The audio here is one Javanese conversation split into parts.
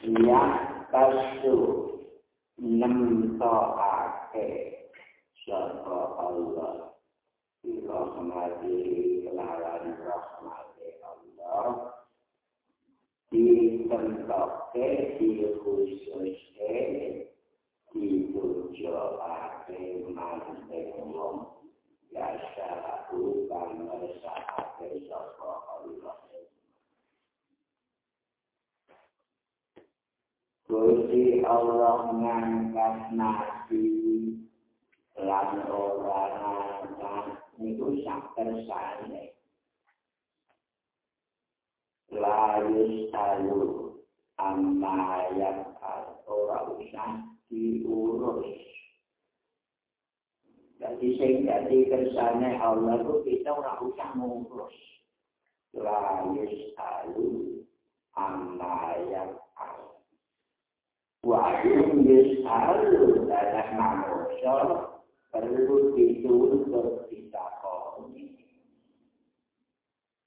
yang kasu nemtokake sapa Allah. Di rahmati kelawan rahmati Allah. Di khususnya di tujuh ake mantek wong. Biasa bukan merasa ake sapa Allah Gusti Allah ngangkat nabi lan ora ngangkat niku sak kersane. Layus talu amma yang ora usah diurus. Jadi sing jadi kersane Allah itu kita ora usah ngurus. Layus talu amma yang Wahyu besar dalam manusia perlu dituntut ditakoni.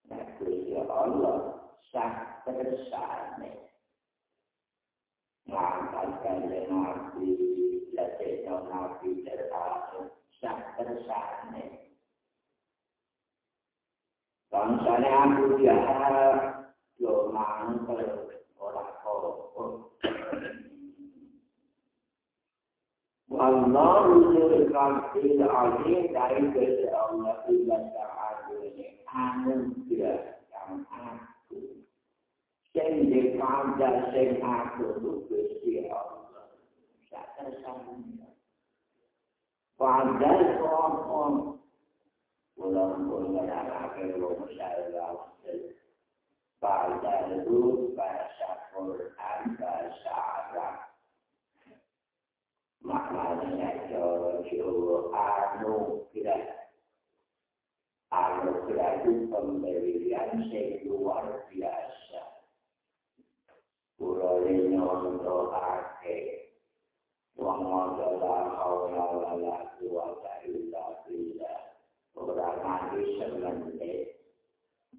Nah, Gusti Allah sak tersane. Mengangkatkan nabi, latihnya nabi terakhir, sak tersane. Bangsanya aku jahat, yo mangkel والله ذو الفضل العظيم dari Gusti Allah Jalla Ta'ala anu kira yang aku sing dipada sing aku Gusti Allah sak sama Padahal orang Ulang pun menarake rumah saya Padahal itu bahasa Quran, bahasa Arab maknanya jojo anu kira anu kira itu pemberian yang luar biasa ini untuk ake wong adalah haula wala quwata illa billah ora mati semente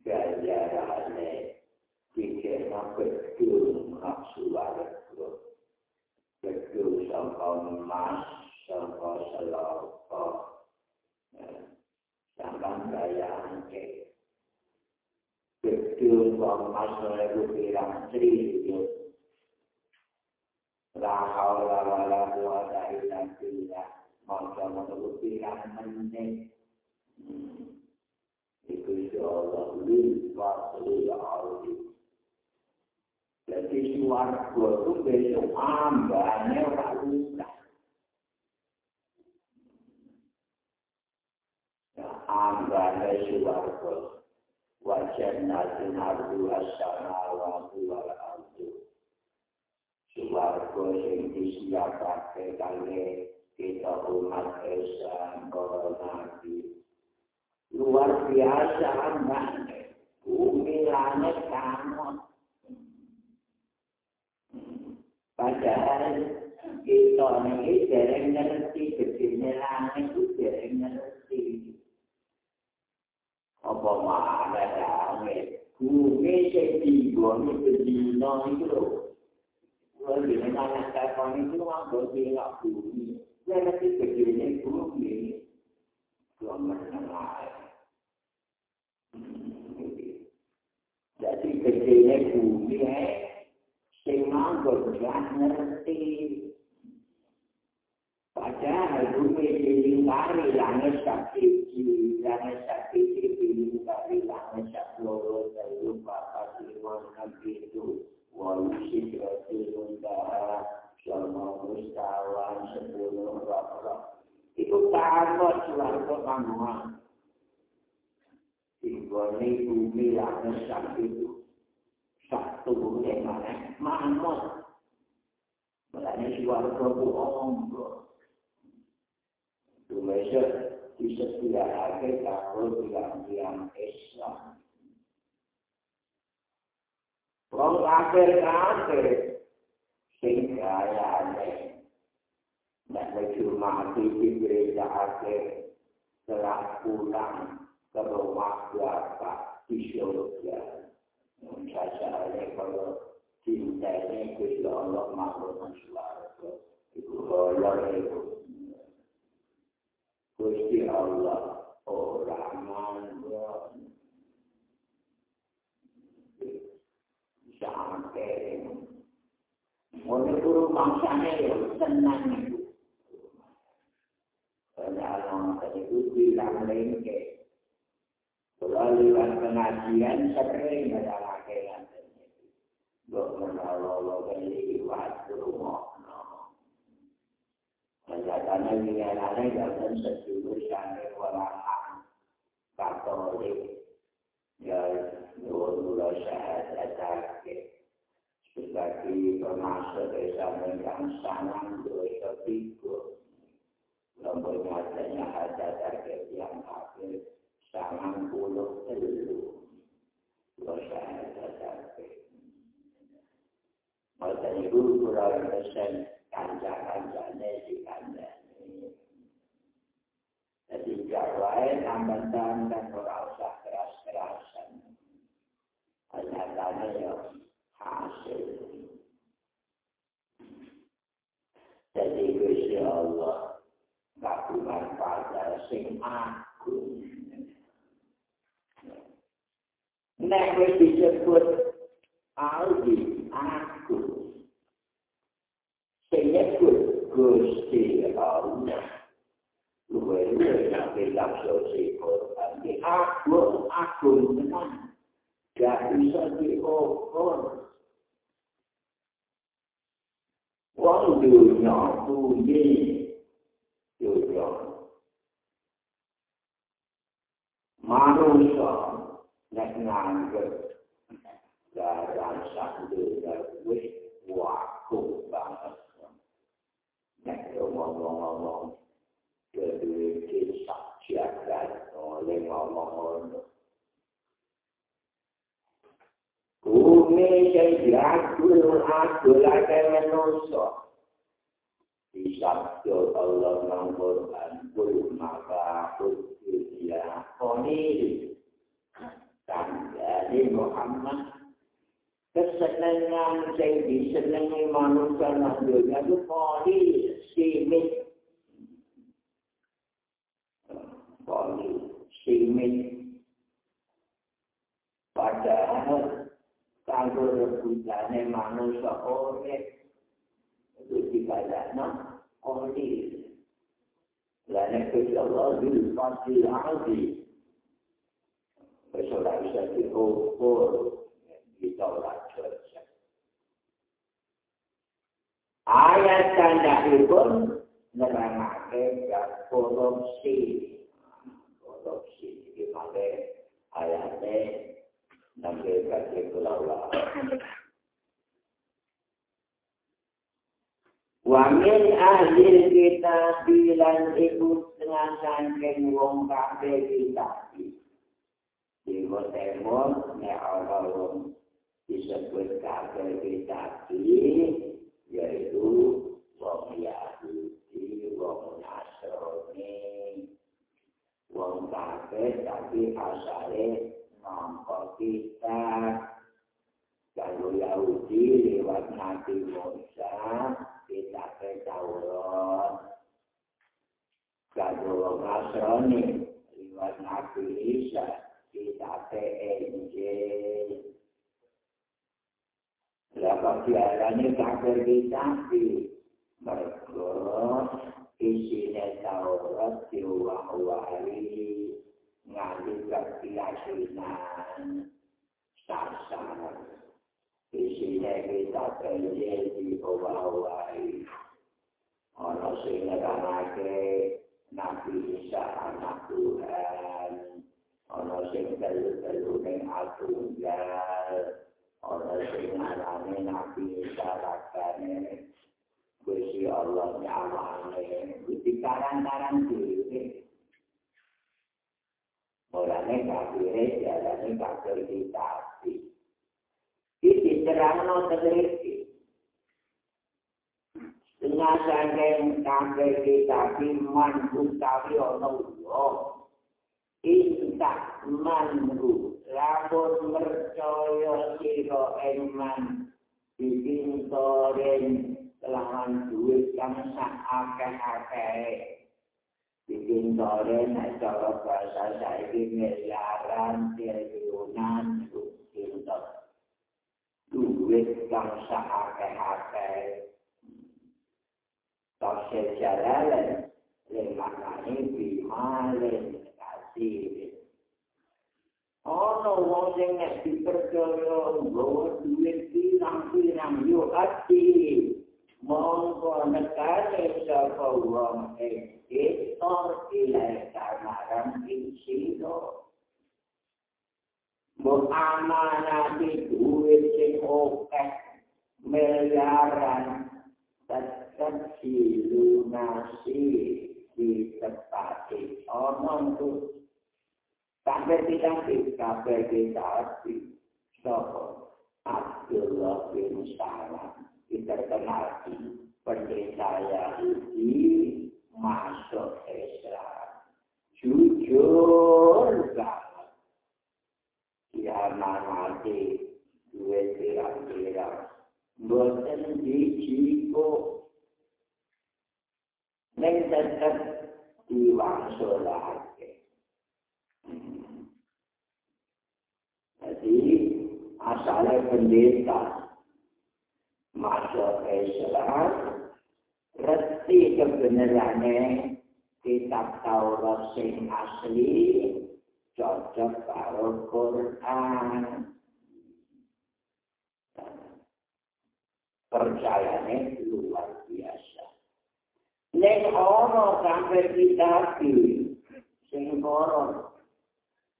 gajarane pikir nak betul maksud ada betul sampai emas, sampai selapa, sampai gaya angke. Betul sampai emas oleh bukirang triliun. La haula wa la quwata illa billah. Maka menurut bukirang menit. Itu insya Allah lupa lupa Jadi suarga itu besok ambane ora usah. Ya, ambane suarga. Wajan nasin ardu asana wa wal ardu. Suarga yang disiapkan kali kita umat Islam para nabi. Luar biasa ambane. Bumi langit kamu. Padahal kita ini dereng ngerti gedenya langit itu dereng ngerti. Apa mana langit? Bumi sedigo ini bedino itu loh. Kalau di mana telepon itu nggak bilang bumi. Ya nanti gedenya bumi. Belum mendengar. Jadi gedenya bumi eh. sing manggon gak ngerti. Padahal bumi dilingkari langit sakit, langit sakit dilingkari langit sakloro dari bapak lima nabi itu. Walusi berarti sama mustawan sepuluh rok Itu takut suarga kamuan. Tinggal bumi langit sakit itu. satu bulan mana mamut Mulanya suara kebu ombo. Dumesa disediakan kalau tiang-tiang Islam. Wong kafir kafir sing kaya aneh. Nek cuma di gereja akhir setelah pulang ke rumah bapak di surga. Saja kalau cinta ini nek wis Allah makhluk nang swarga iku Allah iku Gusti Allah ora manggon sampai Mau guru mangsanya ya senang itu. Dalam itu bilang lengke. Selalu pengajian sering ada lakian. Dok menolong beli waktu rumah. Menjadikan dia lain dalam sejujur sampai orang Katolik. Ya, dulu saya ada sebagai termasuk desa yang sangat dosa tiga. Nombor nyatanya ada target yang akhir sangat puluh telu. Dosa ada target. Maka itu kurang persen kanca-kancanya di kandang Jadi jawai tambah-tambah dan usah keras-kerasan. Hanya tanya yang Jadi Gusti Allah kagungan pada sing aku. Nek wis disebut Aldi aku. Sing nyebut Gusti Allah. Luwe-luwe yang bilang sosial Quran. Aku, aku teman. Gak bisa diukur. Wong dunya kuwi dunya. Manusia nek nganggep dalam satu wis waktu banget. Nek ngomong-ngomong jadi kisah jagat oleh ngomong-ngomong Diatur atur akan manusia. Disabdo Allah nang Quran kul maka ya koni dan dari Muhammad kesenangan yang disenangi manusia nang dunia itu koni simit koni simit padahal kanggo rebutane manusia urip itu dikatakan kondisi Lain Gusti Allah bil azim. Wis ora bisa diukur kita ora cerdas. Ayat tandahipun nerangake korupsi. Korupsi iki male ayate Nabi kasih kulaula. Wamin ahli kita bilang ibu setengah sangking wong kafe kita. Di Timur, ne Allah disebut kafe kita yaitu wong Yahudi, wong Nasrani, wong kafe tapi asalnya nampak kita. Kalau Yahudi lewat Nabi Musa kita ke Taurat. Kalau Nasrani lewat Nabi Isa kita ke Injil. Lepas dialani kafir kita? Di mereka isinya Taurat nganti kebiasaan sasar. Isinya kita kerja di bawah-bawah Ono sing ngerangake Nabi Isa anak Tuhan. Ono sing telu-telu ning atunggal. Ono sing ngarane Nabi Isa rakane. Gusti Allah nyamane. Gusti karang-karang dhewe. Mulane kafire jalane kafir ditasi. Iki terangno tegresi. Setengah sangking kafir ditasi man utawi ono uwo. Intak manku, lapor mercoyo siro eman bikin toren kelahan duit yang akeh-akeh bikin toren cara bahasa saiki miliaran triliunan bikin duit yang akeh-akeh tak sejalan lemah ini bima kasih. Ana wong sing nek dipercaya nggawa duit pirang-pirang yo ati monggo nekane sapa wong iki tor ilae kamaran insino Mbok amanah di duit sing okeh miliaran tetap si lunasi di tempat. Omong tuh Sampai tidak sampai kita hati. So, Abdullah bin Salam kita kenal pendeta Yahudi masuk Islam. Jujur banget. Dia mati dua tirang-tirang. Boten dijiko. Neng tetap diwangsulake. Jadi asalnya pendeta masuk Islam, reti kebenarannya kitab Taurat sing asli cocok karo Quran. Percayanya luar biasa. Nek ono sampai kita sing koron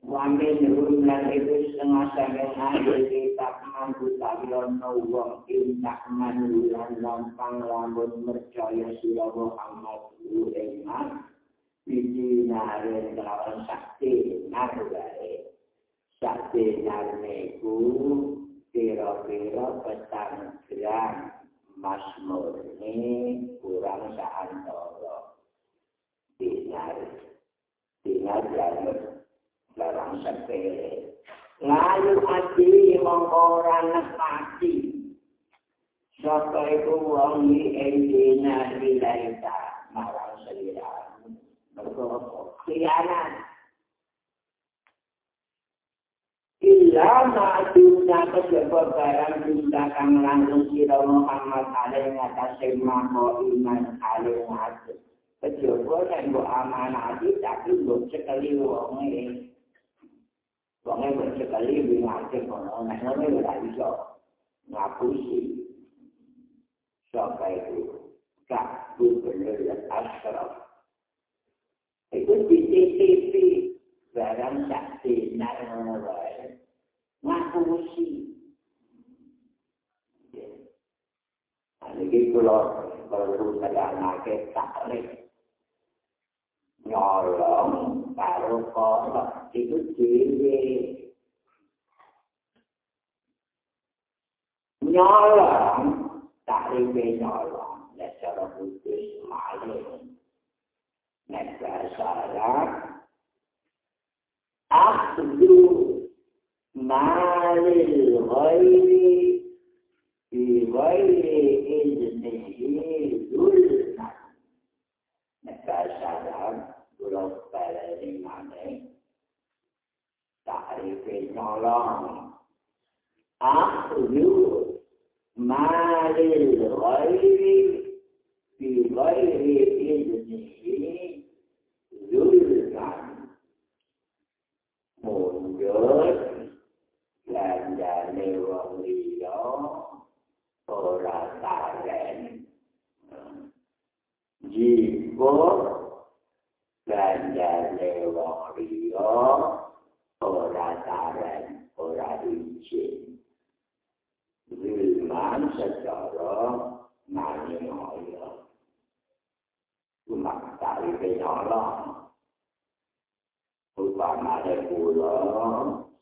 Wambe nurun lan itu setengah sampai hari kita tak lono wong intak manulan lampang lambut mercaya sila Muhammad Uleman Biji nare lawan sakti nargare Sakti narneku Kira-kira petang gram Mas murni kurang seantara Dinar Dinar jalur barang sepele. Lalu hati mengkoran nepati. Sapa itu wong di endina wilayah marang seliran. Berkoko khianat. Illa ma'aduna kejaba barang bisa kang langsung sira Muhammad alaih ngatasi mako iman alaih ngatasi. Kejaba dan bu amanati tapi bu sekali wongnya. Wongnya bersekali lebih ngakir kono, nah ini udah bisa ngapusi. Siapa itu? Kak Gubernur Ashraf. Itu di TTP, barang saksi narwai, ngapusi. Ini kalau kalau saya anaknya tak nyolong karo kolok itu dhewe. Nyolong. Tarife nyolong. Nek cara khusus maling nek bahasa Akhdu malil ghairi fi ghairi iznihi zulman nek bahasa kula baleni maneh tarife nyolong akhlu malil ghairi fi ghairi idnihi zulman mundur landane wong liya ora taren jika ganjane wong liya ora taren ora izin Wilman secara nani moyo Umat tari penyolong Upama ada pulau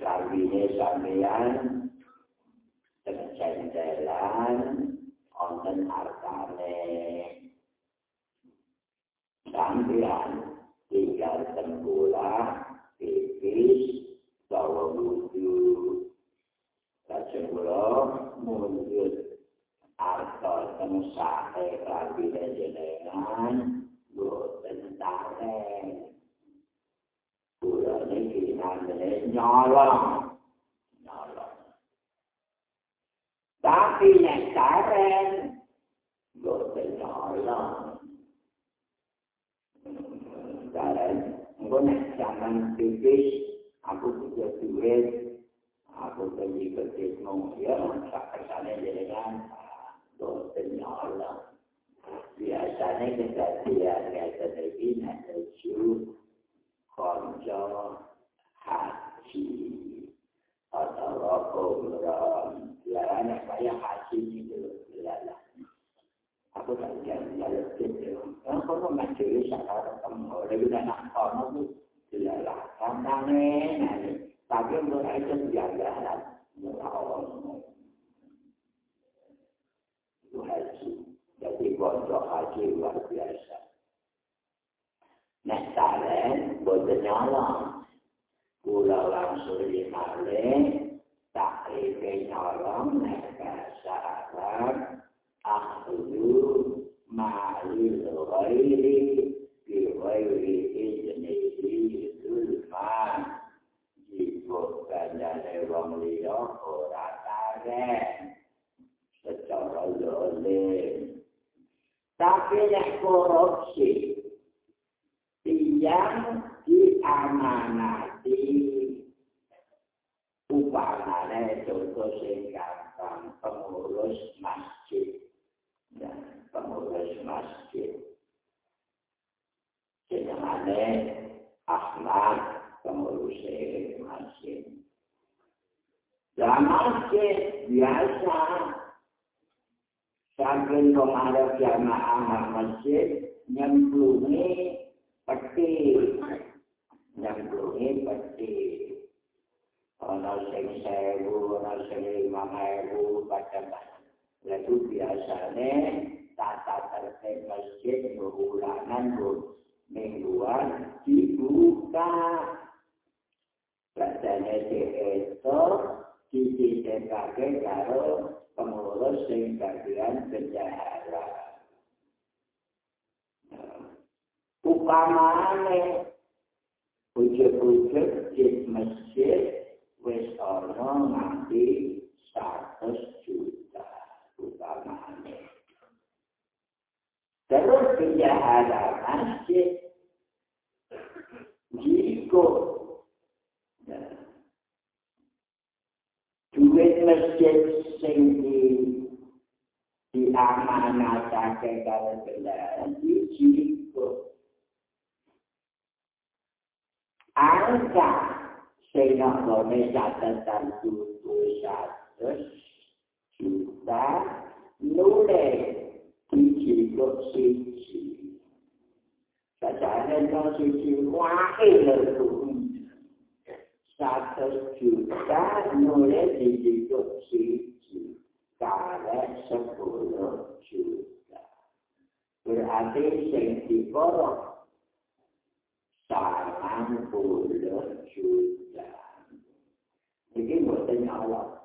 Sambine sampean Tercendelan Onten hartane. Sampean tinggal tenggulah pipis bawa wudhu kacang gula wujud atau temsa rabi jenengan boten tareng kula niki namine nyolong. Nyolong. Tapi nek tareng boten nyolong nek sampean pipis aku punya duit. Aku pergi ke Tisno ya tak kesana jenengan boten nyolong biasanya kita dia biasa lagi nanti cu konco haji. Atau rokok meron larangnya saya haji itu lala aku tak jangan jalan gitu kan kalau macam sekarang kamu lebih nak kono lala tantangan tapi mereka itu jalan merawat itu haji. Jadi bodoh haji luar biasa. Nek talen boten nyolong. Kula langsung dimale tak ipe nyolong nek kasaran ahlu ma'lil ghairi bi ghairi izni zulman jika kandane wong liya ora taren secara dolim tapi nek korupsi yang diamanati upamane contoh sing gampang pengurus masjid pengurus masjid. Jenenge Ahmad pengurus masjid. Dalam masjid biasa. Sampai ada jamaah masjid nyemplungi peti nyambungi peti ana sing sewu ana sing lima ewu macam-macam itu biasanya tata tertib masjid bulanan bu mingguan dibuka Rasanya itu disidikake karo pengurus sing bagian bendahara. upamane ujug-ujug di masjid wis ana nganti 100 juta terus penjahat masjid jika duit masjid sing di diamanatake kalau kendaraan di jika angka sehingga boleh catatan tujuh seratus juta nulis di siji. Sajane kan siji wakil itu satu juta nulis di siji. Kala sepuluh juta. Berarti yang diborong sangang puluh juta. Jadi buatan Allah.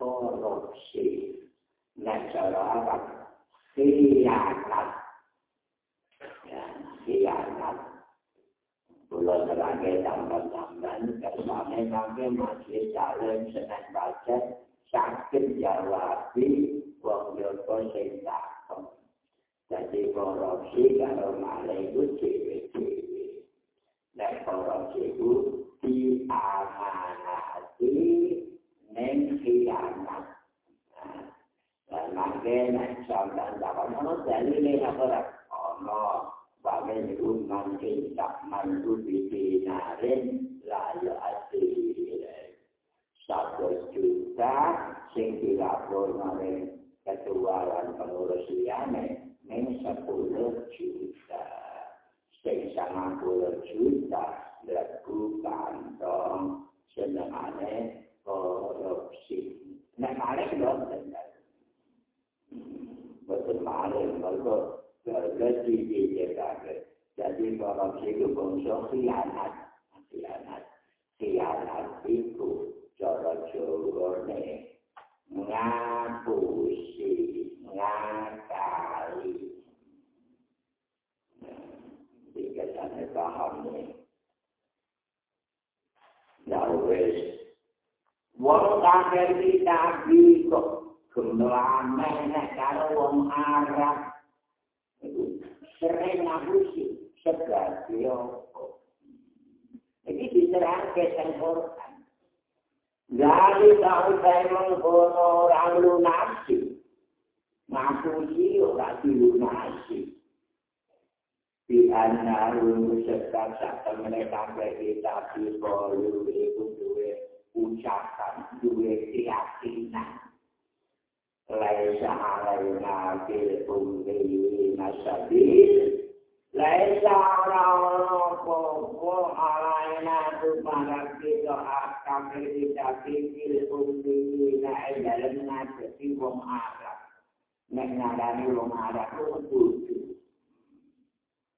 Korupsi. Cara apa? Khianat. Ya, khianat. Pulau terakhir tambah-tambahan, kersane nanti masih calon senang baca, sakit jawabi, wong yoko sing takut. Jadi korupsi kalau malah itu cewek-cewek. Dan korupsi itu diamanati neng khianat. Dan makanya sampai dapat nama dalil apa lah? Allah bagai itu nanti tak mandu di dinarin lalu asli satu juta sing dilapor maring ketua dan pengurus liane ning sepuluh juta. Sing sama puluh juta lebu kantong senengane korupsi. Nek maling dong, betul mana mereka jadi jadi jadak jadi kalau kita bongsor kianat kianat kianat itu cara cara ne ngapusi ngakali jika sampai paham ni. Now, wes, wong kakek di kok kemlamen nek karo wong Arab. Sering ngapusi segar yo. Iki diserang ke Quran. Jadi tahu saya mengkono orang lunasi. Ngapusi ora dilunasi. Di anaru sekar sakta mereka kita di bolu itu dua ucapan dua keyakinan. Laisa alaina fil umri nasabil Laisa alaina alaina tu para kita akan kita pikir umri na dalam nasi wong Arab. Mengarani wong Arab itu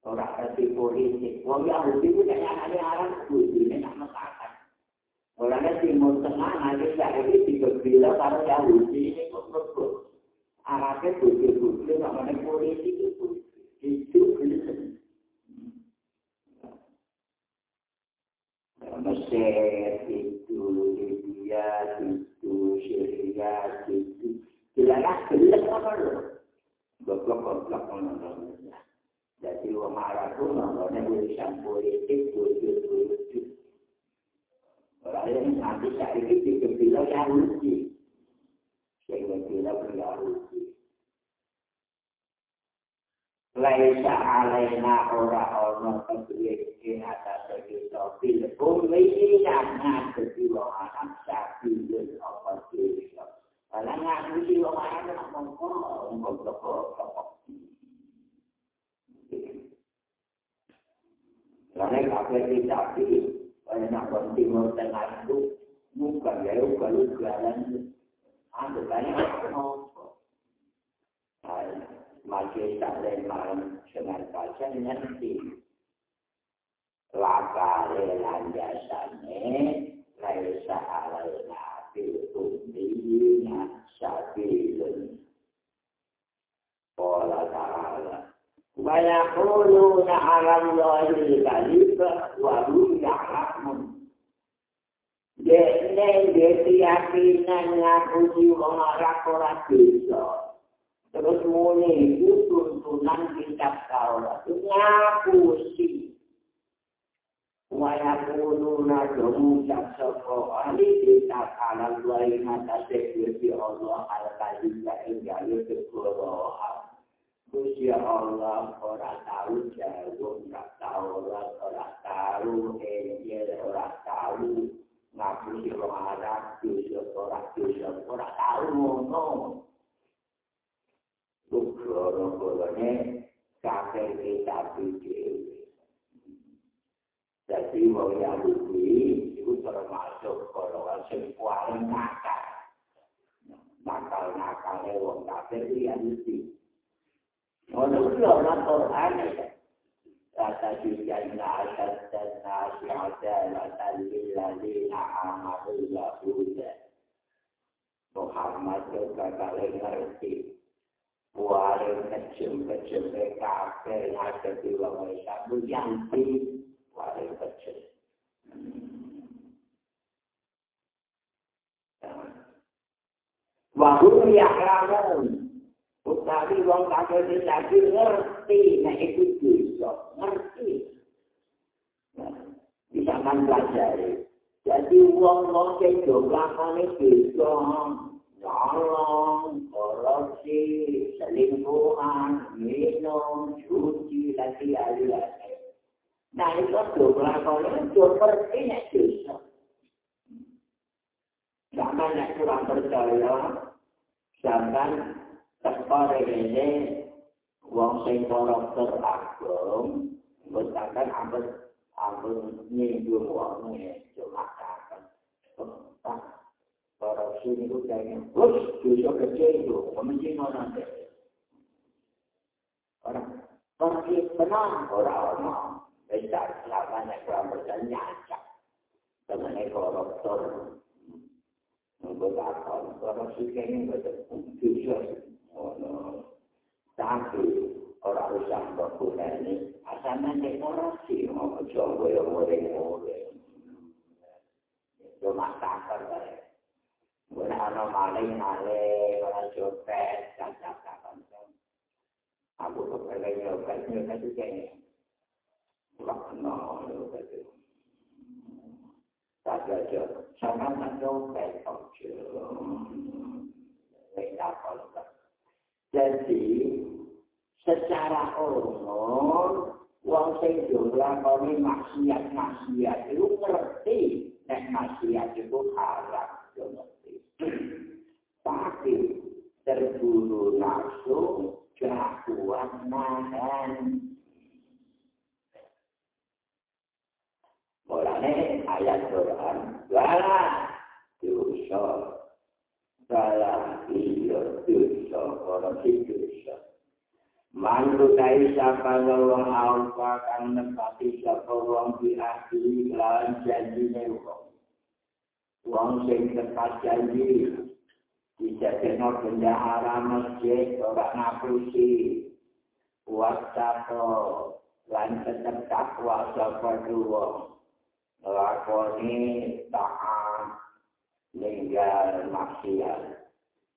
ora kati politik. Wong Yahudi itu kaya ada arah kudu ini nak Orang nanti mau tengah nanti ini tiga bila kalau Yahudi ini kok. Arahnya kudu-kudu namanya politik itu. Itu kelihatan. Mesir itu, Libya itu, Syria itu. Jelas jelas apa loh? Goblok-goblok mana-mana. Jadi wong Arab pun nontonnya urusan politik, lucu-lucu. Orang yang nanti saya ini dikepila Yahudi. Saya kepila Yahudi. Laisa alaina ora-ora kebilik in atas kita pilih. Bumi yang kedua anak sapi dan apa pilih. Kalau ngaku sih wong Arab ngomong-ngomong, ngomong-ngomong. Karena kafe tidak di banyak orang timur tengah itu bukan ya bukan ugalan ada banyak orang masih tak lain malam dengan baca nanti. Laka lelan jasane laisa alaina bil umrina sabilun Pola ta'ala ويقولون على الله الكذب وهم يعلمون Dene dia keyakinan ngakuti wong Arab ora bisa. Terus muni itu tuntunan kitab Taurat. Ngakuti. Waya kuluna domu sapsoko ahli kitab alam lain atas sekuriti Allah al-Qadiyah hingga Gusti Allah ora tahu jauh, ora tahu ora ora tahu enjel, ora tahu ngapusi wong Arab, Gusti ora Gusti ora tahu ngono. Loro-lorone kabeh kita pikir. Jadi wong Yahudi itu termasuk golongan sing paling nakal. Nakal-nakalnya wong kafir Yahudi. ونقول القرآن فتجدن أشد الناس عدالة للذين آمنوا اليهود Muhammad juga paling ngerti paling kecil-kecil kafir yang ada di bawah Islam yang di paling kecil. Wahum yahlamun Utawi wong kafir lagi ngerti nek itu dosa, ngerti. Bisa kan pelajari. Jadi wong-wong sing do lakone dosa, nyolong, korupsi, selingkuhan, minum, cuci, lagi ali-ali. Nah, itu do lakone do ngerti nek dosa. Jangan nek kurang percaya, jangan Tekore ini wong sing karakter agung mboten ampun ampun nyinggung wong e cuma kapan. Para sini ku kaya, wis dosa kecil itu, mesti ngono deh. Ora, pergi tenang ora-ora. Besar selama nek kurang bertanya Temen koruptor. Nggak takon, korupsi kayaknya nggak ada dosa. Ono tapi ora usah mbok ini asane dekorasi mau coba yo more more cuma takut ya. Bukan ada maling maling, orang copet, cacat cacat. Aku kepengen nyopet nyopet itu kayak Lakna nyopet itu. Tak aja, sama tak nyopet aja. Tidak apa Jadi, secara umum, wong sing jumlah kami maksiat-maksiat itu ngerti. Nek maksiat itu haram ngerti. Tapi terburu nafsu gak kuat nahan. Mulane ayat Quran wala dosa wala iya dosa ora dosa Mandu kai sapa wong alfa kang nepati sapa wong diakhi lan janjine wong. Wong sing tepat janji dijadikan bendahara masjid ora ngapusi wasato lan tetep takwa sapa wong. Lakoni taat ninggal maksiat.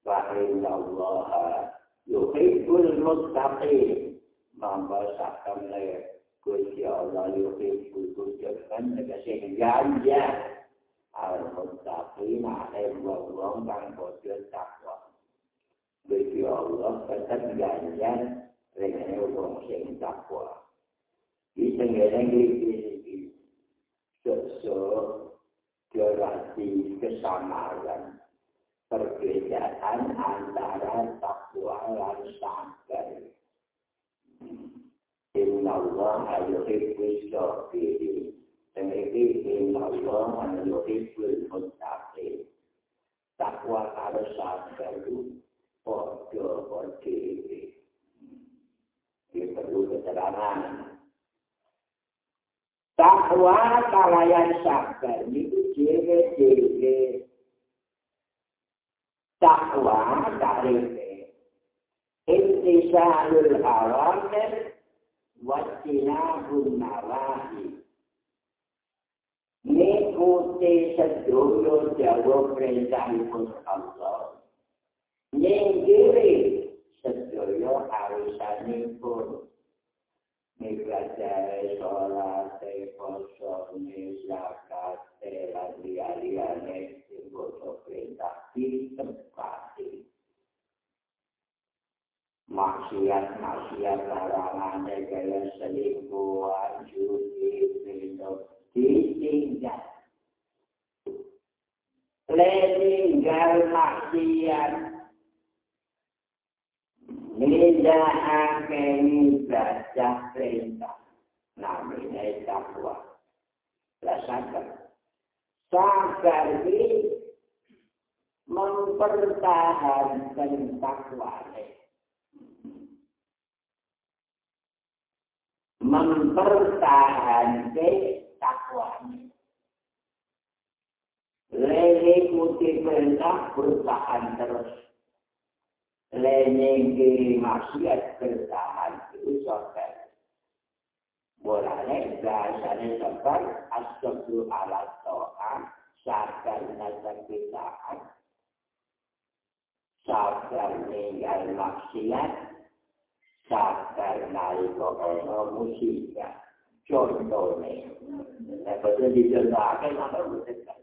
Wa inna Allah yuhibbul muttaqin. Membahasakan oleh Gusti Allah yuhibbul muttaqin. Tegese ganja. Al muttaqin ada wong kang bodoh takwa. Gusti Allah tetap ganja. Dengan wong sing takwa. Iki ngene iki sosok durasi kesamaan perbedaan antara takwa dan sabar. Inna Allah yuhibbul sabirin. Demikian inna Allah yuhibbul muttaqin. Takwa harus sabar itu podo-podo ini. Ini perlu keterangan. Takwa kalayan sabar itu jewe-jewe takwa tarife intisalul awamir wajinahun nawahi. Mengikuti sedoyo jauh perintah Allah. Nyinggiri sedoyo arisannya pun Nikrajai sholat, poso, zakat, lan liya-liyane sing bodo perintah ditepati. Maksiat-maksiat larangane kaya selingkuhan, judi, pintu, ditinggal. Leninggal maksiat Nida akeni baca perintah. Namanya takwa. Rasakan. Sabar ini mempertahankan takwa. Mempertahankan takwa. Lele putih perintah bertahan terus. Lenyengke maksiat bertahan itu sobat. Boleh bahasanya sobat, astagfirullah ala to'a, sadar nazar bida'at, sadar ninggal maksiat, sadar nalika ono musibah. Contohnya, nah, betul dicontohkan apa betul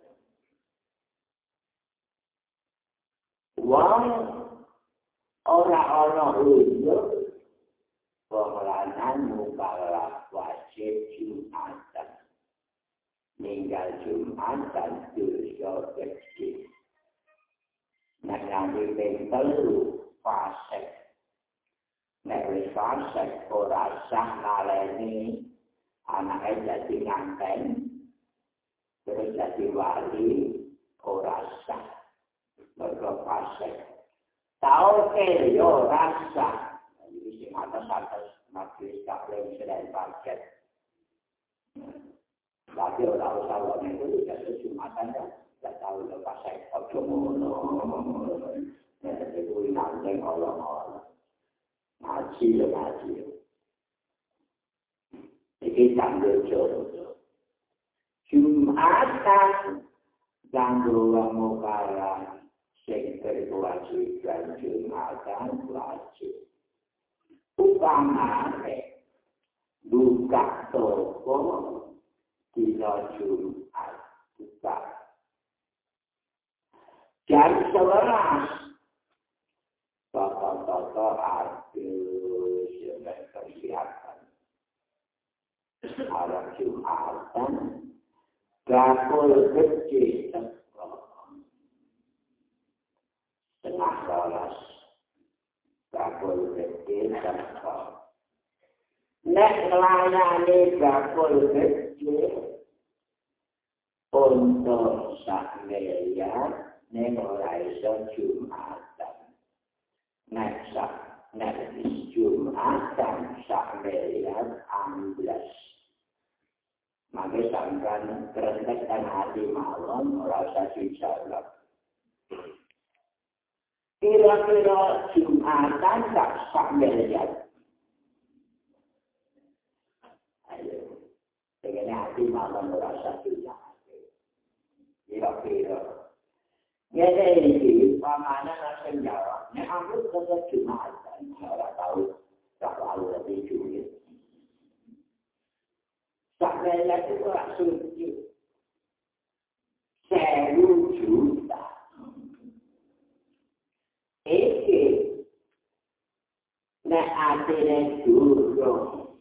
Wong ora ana unsur pemelanan mukalaf wajib jumatan ninggal jumatan dosa kecil. Nah nanti telu fasek nek wis fasek ora sah naleni anake dadi nganten terus dadi wali. Ora sah. Mergo fasek Tahu ke yo rasa. Jadi si atas atas majelis taklim sedang paket. Tapi orang usah itu tidak sejumatan ya. Tidak tahu lepas saya kau Itu nanti Allah-Allah. Ngaji ya ngaji. Ini sambil jodoh. Jumatan kanggo wong mukara sing berkewajiban jumatan wajib upamane buka toko dina Jumat buka. Jam sebelas. Toko-toko adil yang persiapan Arab Jumatan Gakul kecil Tengah rolas Gakul kecil Nek melayani gakul kecil Untuk sak miliar Nek mulai Jumatan. Nek sak Nek Jumatan sak miliar Amblas maka sampai kerentekan hati malam merasa dijawab. Kira-kira Jumatan tak sampai lihat. Ayo, dengan hati malam merasa dijawab. Kira-kira. Jadi ini, pamannya langsung jawab. Ini aku tetap Jumatan. Saya tahu, tak lalu lebih julid. sampai lagi orang suci. Seru juta. Iki. Nek adine durung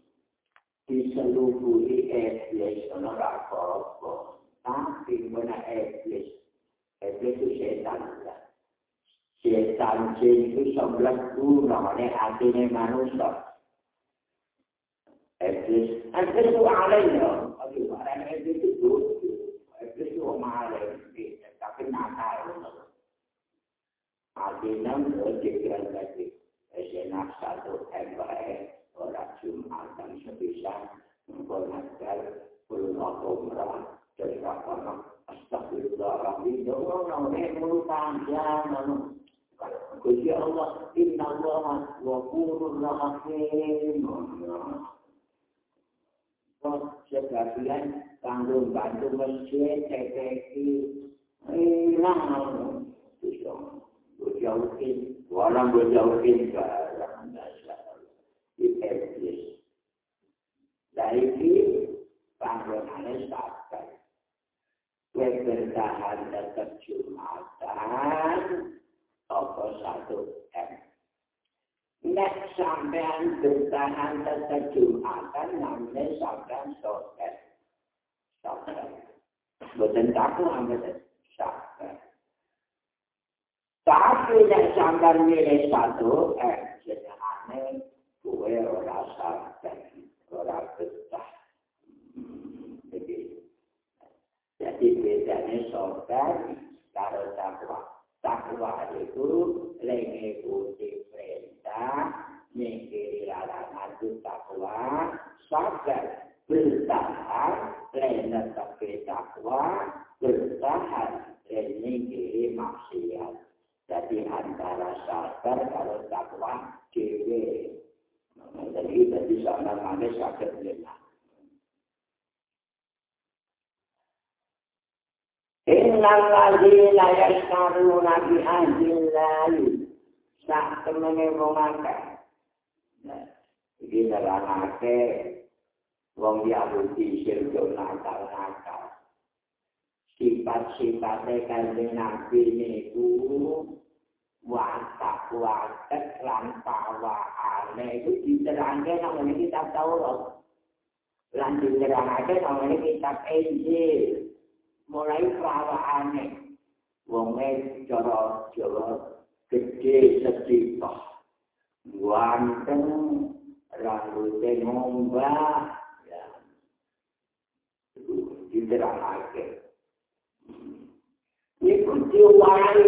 diselubuhi iblis ono apa-apa. Tapi mana iblis. Iblis itu setan. Setan itu sebelah guna. Nek adine manusia. Iblis, Iblis itu orang Iblis itu Iblis itu malah tapi nakal. Artinya berpikiran tadi, esenak satu MBA, orang Jumatan sebisa menggunakan pulau umrah dari kapal Astagfirullahaladzim, jangan orang mulut panjang, Kusi Allah, Inna Allah, wa kurun rahim. sebagian kanggo bantu masjid TPI hilang jauhin dasar di iblis dari sampai bertahan tetap jumatan apa satu M Nek sampean bertahan tetap Jumatan, namanya sampean soket. Soket. Bukan takut ambil soket. Tapi nek sampean milih satu, eh, jenengane kue ora soket, ora betah. Jadi, jadi bedanya soket karo takwa. Takwa itu lenge putih perintah, mengkiri larangan itu takwa, sabar bertahan, lenge tapi takwa, bertahan, lenge kiri maksiat. Sabar kalau takwa, dewe. Jadi, jadi sana mana sakit lena. Innal ladzina yashtaruna bi ahdillahi wong akeh. Iki nerangake wong Yahudi sing nakal-nakal. Sifat-sifatnya kanjeng Nabi niku watak watak lan pawaane itu diterangke namanya kitab Taurat. Lan diterangke namanya kitab Injil. mulai perawaane wonge cara Jawa gede setipa wanteng rambute ngombah. Ya. Diterangake. Iku diwari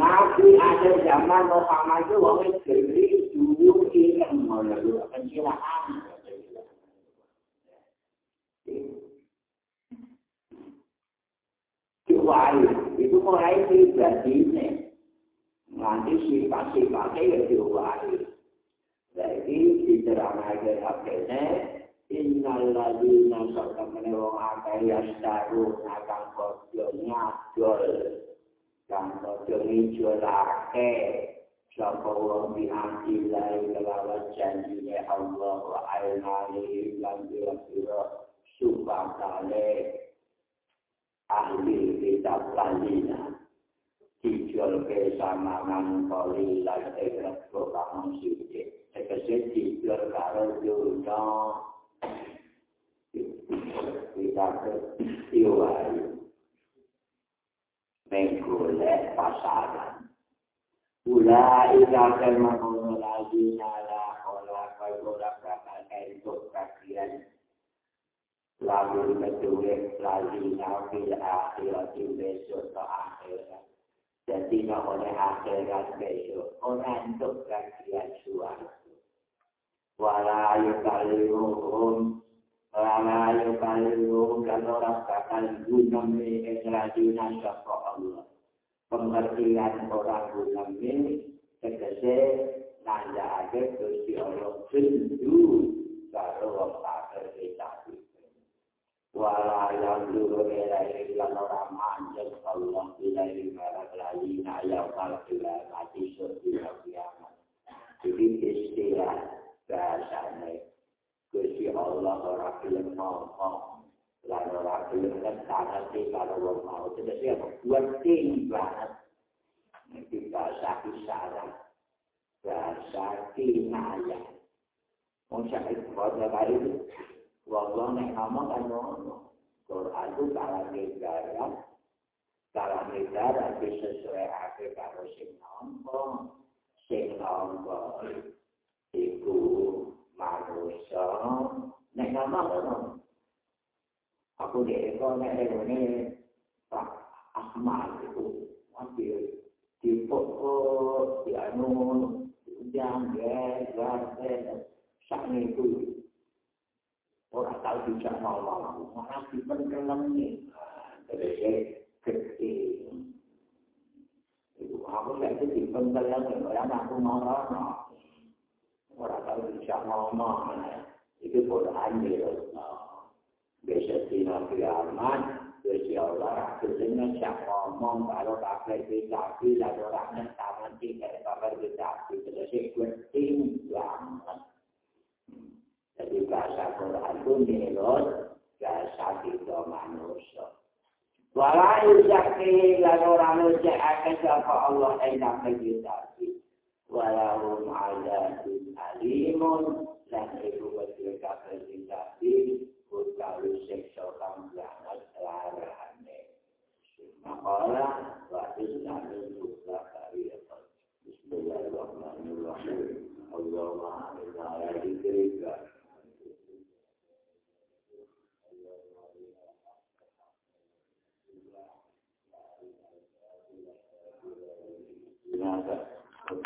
Nabi ada zaman Muhammad itu wong gede dulu ini mau lalu pencilaan wae itu mulai pribadine nanti sifat-sifatnya ya diwai jadi diterangkan akhirnya Innal ladina saka menewong akeh yastaru nakang kodyo nyadol kang kodyo ngijolake sapa wong diantilai kelawan janjine Allah wa ainali lan biro-biro supakale ahli kitab ladina dijual ke sama koli lan ekrat kok kamu suci tegese dijual karo dunia kita ke iwai menggolek pasaran. Ula ika kema kono lagi nala kola kola bakal entuk kakian lalu metuwe lagi nabi akhirat besok ke akhirat. Jadi nak oleh akhirat besok orang entuk kakian suara wala yukalimuhum wala yukalimuhum dan orang bakal guna mereka lagi nasa Allah pengertian orang bulan ini tegese nanda ada kursi Allah sendu karo wong kafir kita wala yang dulu era ilan orang manjel Allah bila dimana lagi naya kalau bila mati surti kiamat. Jadi istilah bahasanya kursi Allah orang film ngomong lalu dengan tanah di kalau orang mau tidak siapa buat tinggi banget. Itu bahasa isyarat. Bahasa kinaya. Mau saya pada kali itu Wallah nek ngomong kan ngomong. Quran itu kalah negara. Kalah negara bisa sesuai akhir kalau sing ngomong. Sing ngomong itu manusia. Nek ngomong ngomong aku di Eko nek ini Pak Ahmad itu ambil di poko di anu jam ya ya sang itu orang tahu bisa ngomong mana di pengelam ini terus gede itu aku lihat di pengelam ini orang aku ngomong orang tahu bisa ngomong itu bodoh ambil besok dina kiamat Gusti Allah kesennya siap ngomong kalau pakai kita bila orangnya tangan tiga pakai kita terus penting banget jadi bahasa Quran itu menurut bahasa kita manusia Walau yuzaki orang manusia akan siapa Allah enak meditasi Walau ada alimun dan ibu berkata meditasi utawi siksa kang jahat larane. Maqala wa islamu buka kari Bismillahirrahmanirrahim. Allahumma inna ala dzikrika Terima kasih.